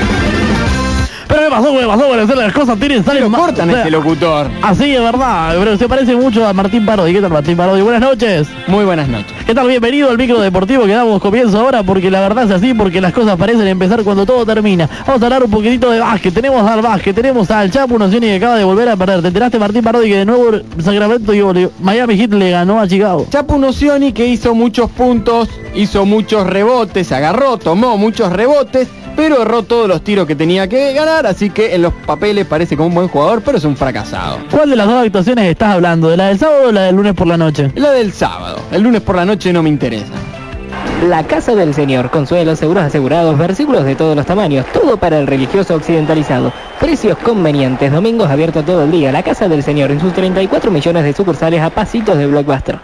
Speaker 16: los Bucks.
Speaker 5: Pero ¿qué pasó? ¿Qué pasó? Bueno, hacer las cosas tienen salen más.
Speaker 4: cortan a este locutor.
Speaker 5: Así es verdad, pero se parece mucho a Martín Parodi. ¿Qué tal Martín Parodi? Buenas noches.
Speaker 4: Muy buenas noches.
Speaker 5: ¿Qué tal? Bienvenido al micro deportivo que damos comienzo ahora porque la verdad es así, porque las cosas parecen empezar cuando todo termina. Vamos a hablar un poquitito de básquet. Tenemos al básquet, tenemos al Chapo Nocioni que acaba de volver a perder. ¿Te enteraste Martín Parodi que de nuevo Sacramento y Miami Heat le ganó a Chicago?
Speaker 4: Chapu Nocioni que hizo muchos puntos, hizo muchos rebotes, agarró, tomó muchos rebotes, pero erró todos los tiros que tenía que ganar, así que en los papeles parece como un buen jugador, pero es un fracasado.
Speaker 5: ¿Cuál de las dos actuaciones estás hablando? ¿De la del sábado o la del lunes por la noche?
Speaker 4: La del sábado. El lunes por la noche no me interesa.
Speaker 17: La Casa del Señor, consuelos, seguros asegurados, versículos de todos los tamaños, todo para el religioso occidentalizado. Precios convenientes, domingos abiertos todo el día. La Casa del Señor en sus 34 millones de sucursales a pasitos de Blockbuster.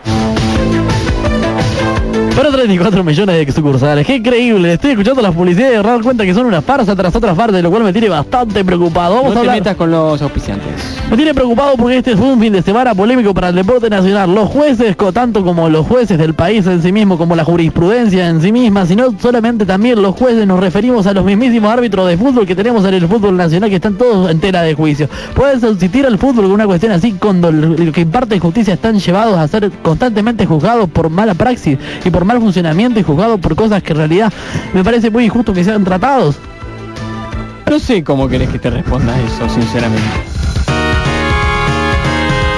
Speaker 5: Pero 34 millones de sucursales, qué increíble. Estoy escuchando las publicidades y me he dado cuenta que son una farsa tras otra farsa, lo cual me tiene bastante preocupado. Vamos
Speaker 4: no
Speaker 5: a
Speaker 4: te metas con los auspiciantes.
Speaker 5: Me tiene preocupado porque este fue un fin de semana polémico para el deporte nacional. Los jueces, tanto como los jueces del país en sí mismo, como la jurisprudencia en sí misma, sino solamente también los jueces, nos referimos a los mismísimos árbitros de fútbol que tenemos en el fútbol nacional, que están todos en tela de juicio. Pueden subsistir al fútbol con una cuestión así, cuando lo que imparte justicia están llevados a ser constantemente juzgados por mala praxis y por mal funcionamiento y juzgados por cosas que en realidad me parece muy injusto que sean tratados.
Speaker 4: No sé cómo querés que te responda eso, sinceramente.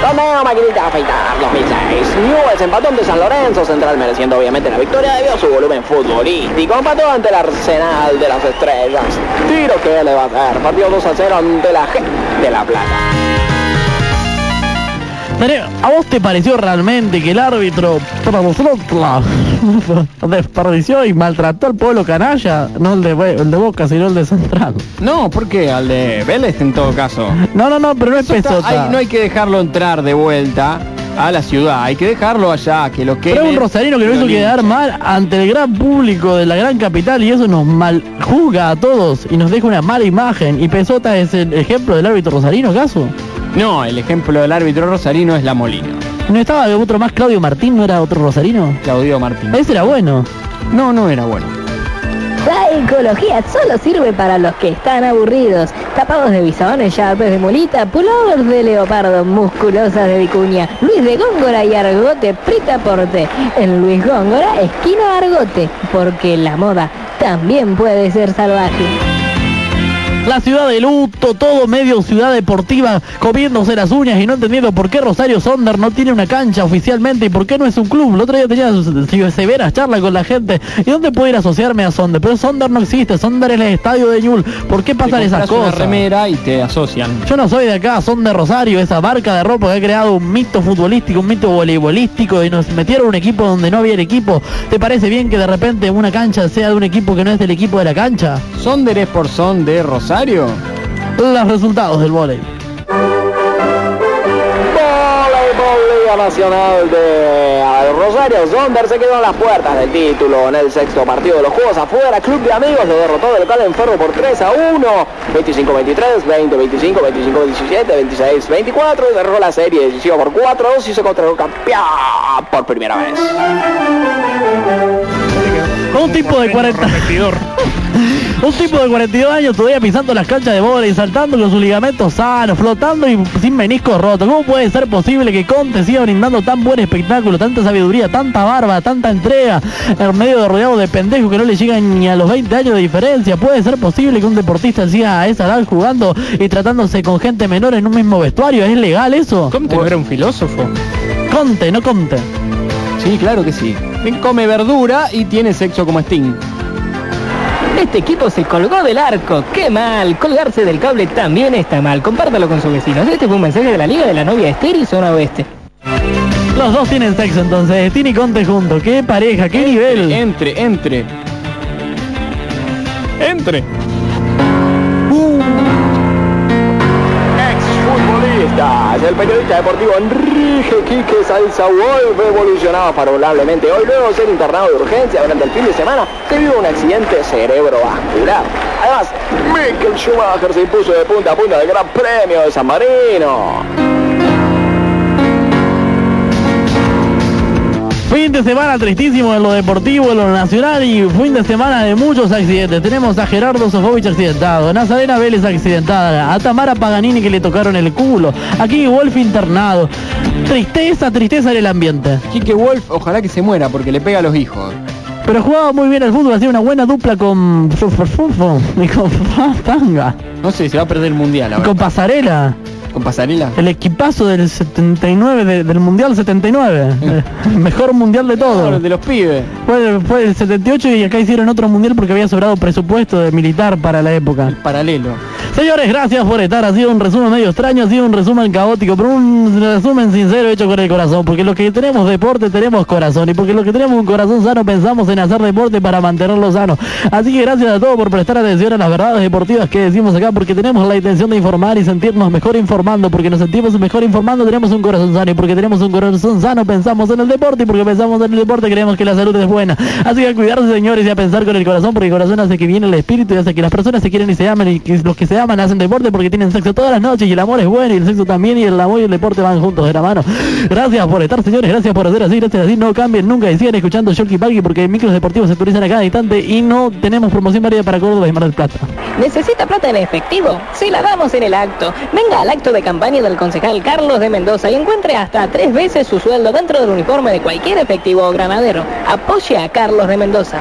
Speaker 16: Torneo Maquinita de Afeitar 2006. Newell's empató ante San Lorenzo Central mereciendo obviamente la victoria debido a su volumen futbolístico. Empató ante el Arsenal de las Estrellas. Tiro que le va a hacer. Partido 2 a 0 ante la G de La Plata.
Speaker 5: ¿A vos te pareció realmente que el árbitro desperdició y maltrató al pueblo canalla? No el de, el de Boca, sino el de Central.
Speaker 4: No, ¿por qué? Al de Vélez en todo caso.
Speaker 5: No, no, no, pero no es pesota.
Speaker 4: hay- no hay que dejarlo entrar de vuelta a la ciudad, hay que dejarlo allá, que lo que
Speaker 5: Pero un rosarino que lo hizo quedar mal ante el gran público de la gran capital y eso nos mal juzga a todos y nos deja una mala imagen. ¿Y Pesota es el ejemplo del árbitro rosarino, acaso?
Speaker 4: No, el ejemplo del árbitro rosarino es la Molina.
Speaker 5: ¿No estaba otro más Claudio Martín? ¿No era otro rosarino?
Speaker 4: Claudio Martín.
Speaker 5: Ese era bueno.
Speaker 4: No, no era bueno.
Speaker 18: La ecología solo sirve para los que están aburridos. Tapados de bisones, llaves de mulita, pullovers de leopardo, musculosas de vicuña. Luis de Góngora y Argote, Prita Porte. En Luis Góngora, esquina Argote. Porque la moda también puede ser salvaje.
Speaker 5: La ciudad de luto, todo medio ciudad deportiva, comiéndose las uñas y no entendiendo por qué Rosario Sonder no tiene una cancha oficialmente y por qué no es un club. El otro día tenía severas charlas con la gente. ¿Y dónde puedo ir a asociarme a Sonder? Pero Sonder no existe, Sonder es el estadio de Ñul. ¿Por qué pasan
Speaker 4: Te
Speaker 5: esas
Speaker 4: compras una
Speaker 5: cosas?
Speaker 4: remera y te asocian.
Speaker 5: Yo no soy de acá, son de Rosario, esa marca de ropa que ha creado un mito futbolístico, un mito voleibolístico y nos metieron un equipo donde no había el equipo. ¿Te parece bien que de repente una cancha sea de un equipo que no es del equipo de la cancha?
Speaker 4: ¿Sonder es por son de Rosario?
Speaker 5: Los resultados del voleibol.
Speaker 16: Voleibol Liga Nacional de Rosario Sonder se quedó en las puertas del título en el sexto partido de los Juegos afuera. Club de Amigos lo derrotó del local en Ferro por 3 a 1. 25-23, 20-25, 25-17, 26-24. Cerró la serie 18 por 4 y se contrajo campeón por primera vez.
Speaker 5: Un tipo de 40 Un tipo de 42 años todavía pisando las canchas de vóley, saltando con sus ligamentos sanos, flotando y sin meniscos rotos. ¿Cómo puede ser posible que Conte siga brindando tan buen espectáculo, tanta sabiduría, tanta barba, tanta entrega, en medio de rodeado de pendejos que no le llegan ni a los 20 años de diferencia? ¿Puede ser posible que un deportista siga a esa edad jugando y tratándose con gente menor en un mismo vestuario? ¿Es legal eso?
Speaker 6: Conte no era un filósofo.
Speaker 5: Conte, no Conte.
Speaker 4: Sí, claro que sí. Come verdura y tiene sexo como Sting.
Speaker 17: Este equipo se colgó del arco. ¡Qué mal! Colgarse del cable también está mal. Compártalo con sus vecinos. Este fue un mensaje de la Liga de la Novia Estéril Zona Oeste.
Speaker 5: Los dos tienen sexo entonces, Sting y Conte juntos. ¡Qué pareja, qué nivel!
Speaker 4: Entre, entre.
Speaker 6: Entre.
Speaker 16: El periodista deportivo Enrique Quique Salsa Wolf evolucionaba favorablemente hoy luego de ser internado de urgencia durante el fin de semana debido a un accidente cerebrovascular. Además, Michael Schumacher se impuso de punta a punta del Gran Premio de San Marino.
Speaker 5: Fin de semana tristísimo en lo deportivo, en lo nacional y fin de semana de muchos accidentes. Tenemos a Gerardo Sofovich accidentado, a Nazarena Vélez accidentada, a Tamara Paganini que le tocaron el culo, aquí Wolf internado. Tristeza, tristeza en el ambiente.
Speaker 4: Quique Wolf, ojalá que se muera porque le pega a los hijos.
Speaker 5: Pero jugaba muy bien al fútbol, hacía una buena dupla con y con Tanga,
Speaker 4: No sé, se va a perder el mundial ahora.
Speaker 5: con Pasarela.
Speaker 4: ¿Con pasarela?
Speaker 5: El equipazo del 79, de- del Mundial 79. El mejor mundial de
Speaker 4: Claro, el de los pibes.
Speaker 5: Fue, fue el 78 y acá hicieron otro mundial porque había sobrado presupuesto de militar para la época.
Speaker 4: Paralelo.
Speaker 5: Señores, gracias por estar. Ha sido un resumen medio extraño, ha sido un resumen caótico, pero un resumen sincero hecho con el corazón. Porque los que tenemos deporte tenemos corazón. Y porque los que tenemos un corazón sano pensamos en hacer deporte para mantenerlo sano. Así que gracias a todos por prestar atención a las verdades deportivas que decimos acá. Porque tenemos la intención de informar y sentirnos mejor informando. Porque nos sentimos mejor informando, tenemos un corazón sano. Y porque tenemos un corazón sano pensamos en el deporte. Y porque pensamos en el deporte creemos que la salud es buena. Así que a cuidarse señores y a pensar con el corazón. Porque el corazón hace que viene el espíritu y hace que las personas se quieren y se amen. Y los que se aman hacen deporte porque tienen sexo todas las noches. Y el amor es bueno y el sexo también. Y el amor y el deporte van juntos de la mano. Gracias por estar señores, gracias por hacer así, gracias así. No cambien nunca y sigan escuchando Sholky Palki porque micros deportivos se actualizan a cada instante. Y no tenemos promoción válida para Córdoba y Mar del Plata.
Speaker 18: ¿Necesita plata en efectivo? Se la damos en el acto. Venga al acto de campaña del concejal Carlos de Mendoza y encuentre hasta tres veces su sueldo dentro del uniforme de cualquier efectivo o granadero. Apoye a Carlos de Mendoza.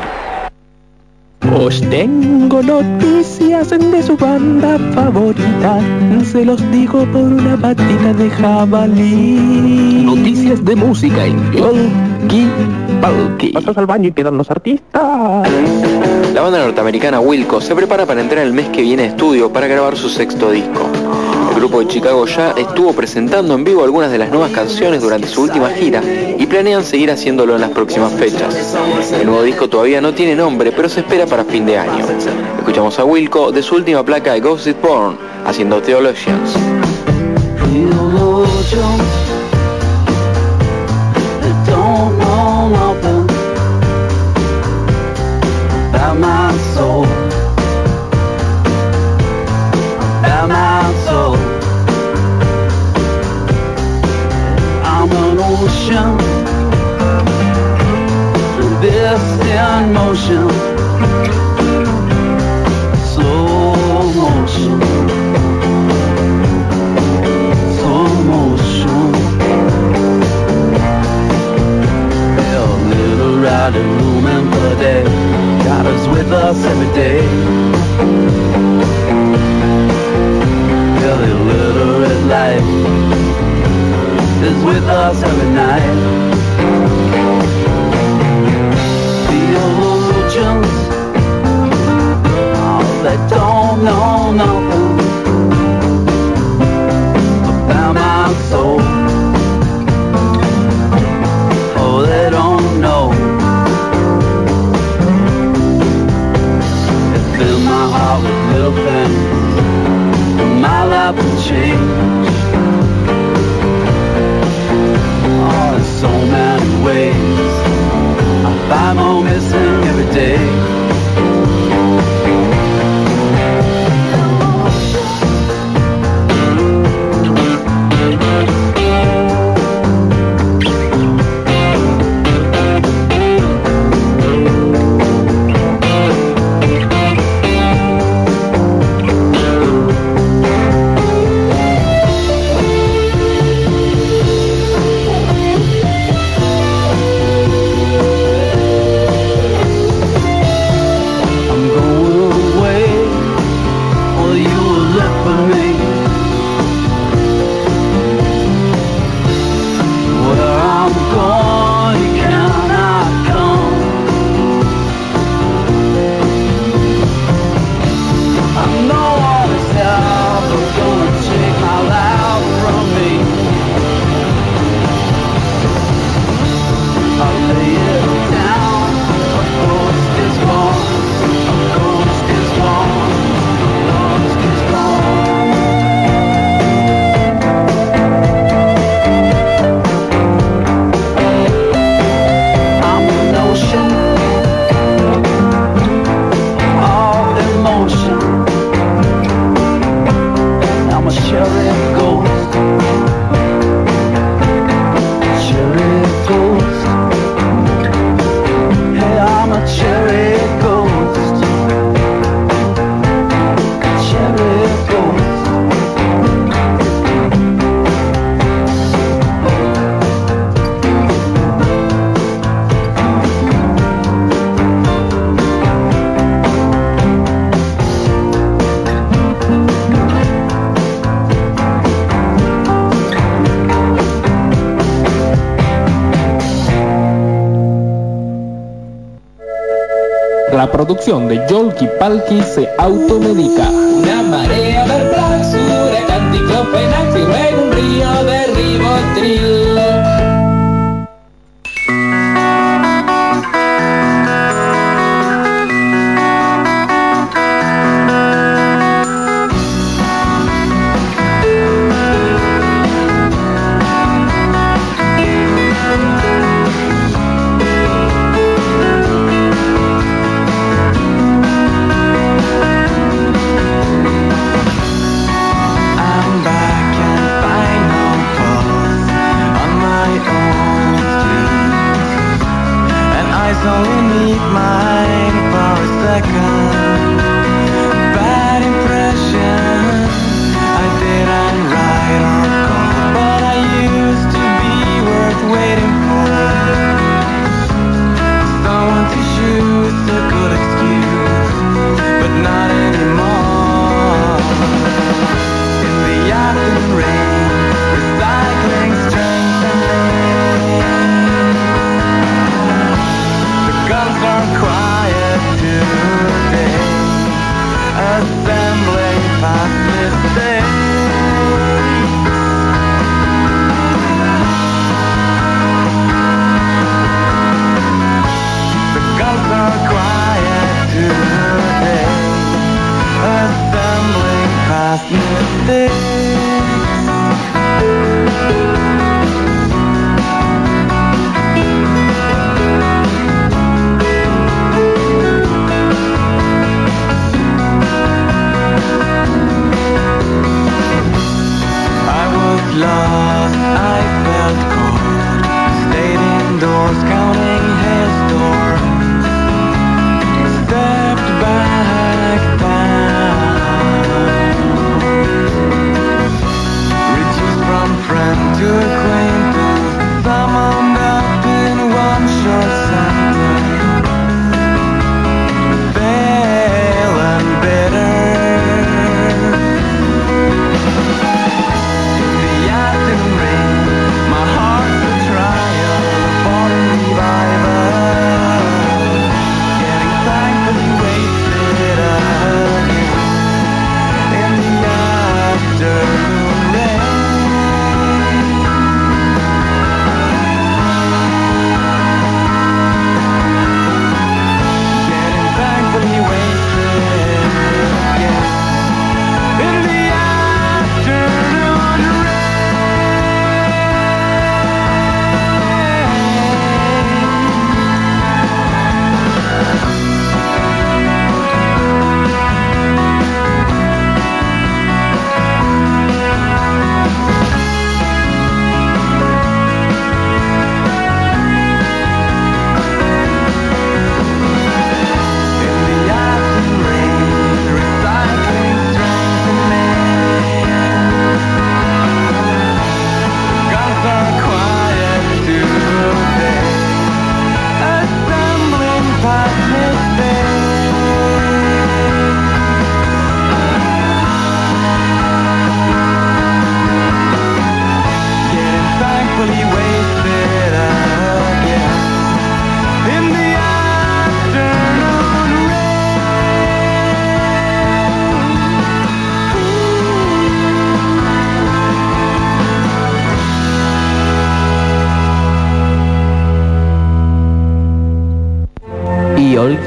Speaker 19: Os tengo noticias de su banda favorita, se los digo por una patita de jabalí.
Speaker 20: Noticias de música en
Speaker 19: Yolki Palki. Pasas al baño y quedan los artistas.
Speaker 21: La banda norteamericana Wilco se prepara para entrar el mes que viene a estudio para grabar su sexto disco. El grupo de Chicago ya estuvo presentando en vivo algunas de las nuevas canciones durante su última gira y planean seguir haciéndolo en las próximas fechas. El nuevo disco todavía no tiene nombre, pero se espera para fin de año. Escuchamos a Wilco de su última placa de Ghost Is Born, haciendo Theologians.
Speaker 19: This in motion. Slow motion. Slow motion. Little and per day got us with us every day. Well, the literate life is with us every night. They don't know nothing about my soul. Oh, they don't know. It filled my heart with little things. And my life will change. Oh, in so many ways. I find more missing
Speaker 6: La producción de Yolki Palki se automedica.
Speaker 22: day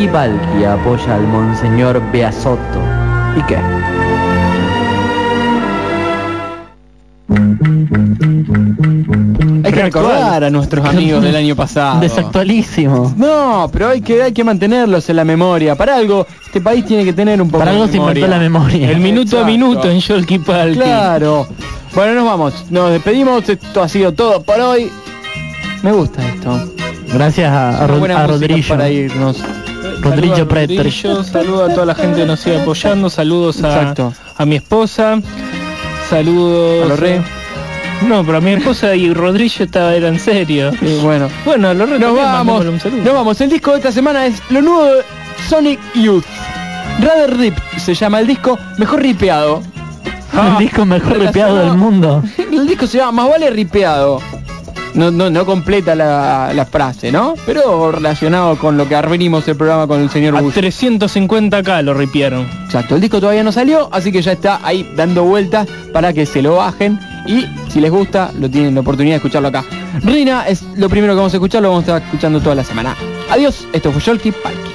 Speaker 22: Y
Speaker 13: apoya al Monseñor Beasotto. ¿Y qué?
Speaker 4: Hay que recordar a nuestros amigos del año pasado.
Speaker 5: Desactualísimo.
Speaker 4: No, pero hay que, hay que mantenerlos en la memoria. Para algo, este país tiene que tener un poco
Speaker 5: Para
Speaker 4: de
Speaker 5: algo se
Speaker 4: memoria.
Speaker 5: inventó la memoria.
Speaker 6: El minuto a minuto en Yolki Palki.
Speaker 4: Claro. Bueno, nos vamos. Nos despedimos. Esto ha sido todo por hoy. Me gusta esto.
Speaker 5: Gracias a, a, Rod- a Rodrigo.
Speaker 4: para irnos.
Speaker 5: Rodrigo Preter.
Speaker 6: Saludo a toda la gente que nos sigue apoyando. Saludos a, a mi esposa. Saludos
Speaker 4: A los re.
Speaker 6: No, pero a mi esposa y Rodrigo estaba era en serio.
Speaker 4: Y bueno.
Speaker 6: Bueno, a los re
Speaker 4: Nos vamos. Nos vamos. El disco de esta semana es lo nuevo de Sonic Youth. Rather Rip se llama el disco mejor ripeado.
Speaker 5: El disco mejor ripeado del mundo.
Speaker 4: El disco se llama Más vale ripeado. No, no, no completa la, la frase, ¿no? Pero relacionado con lo que abrimos el programa con el señor
Speaker 6: A
Speaker 4: Bush.
Speaker 6: 350k lo ripieron.
Speaker 4: Exacto, el disco todavía no salió, así que ya está ahí dando vueltas para que se lo bajen y si les gusta lo tienen la oportunidad de escucharlo acá. Rina es lo primero que vamos a escuchar, lo vamos a estar escuchando toda la semana. Adiós, esto fue Yolki Palki.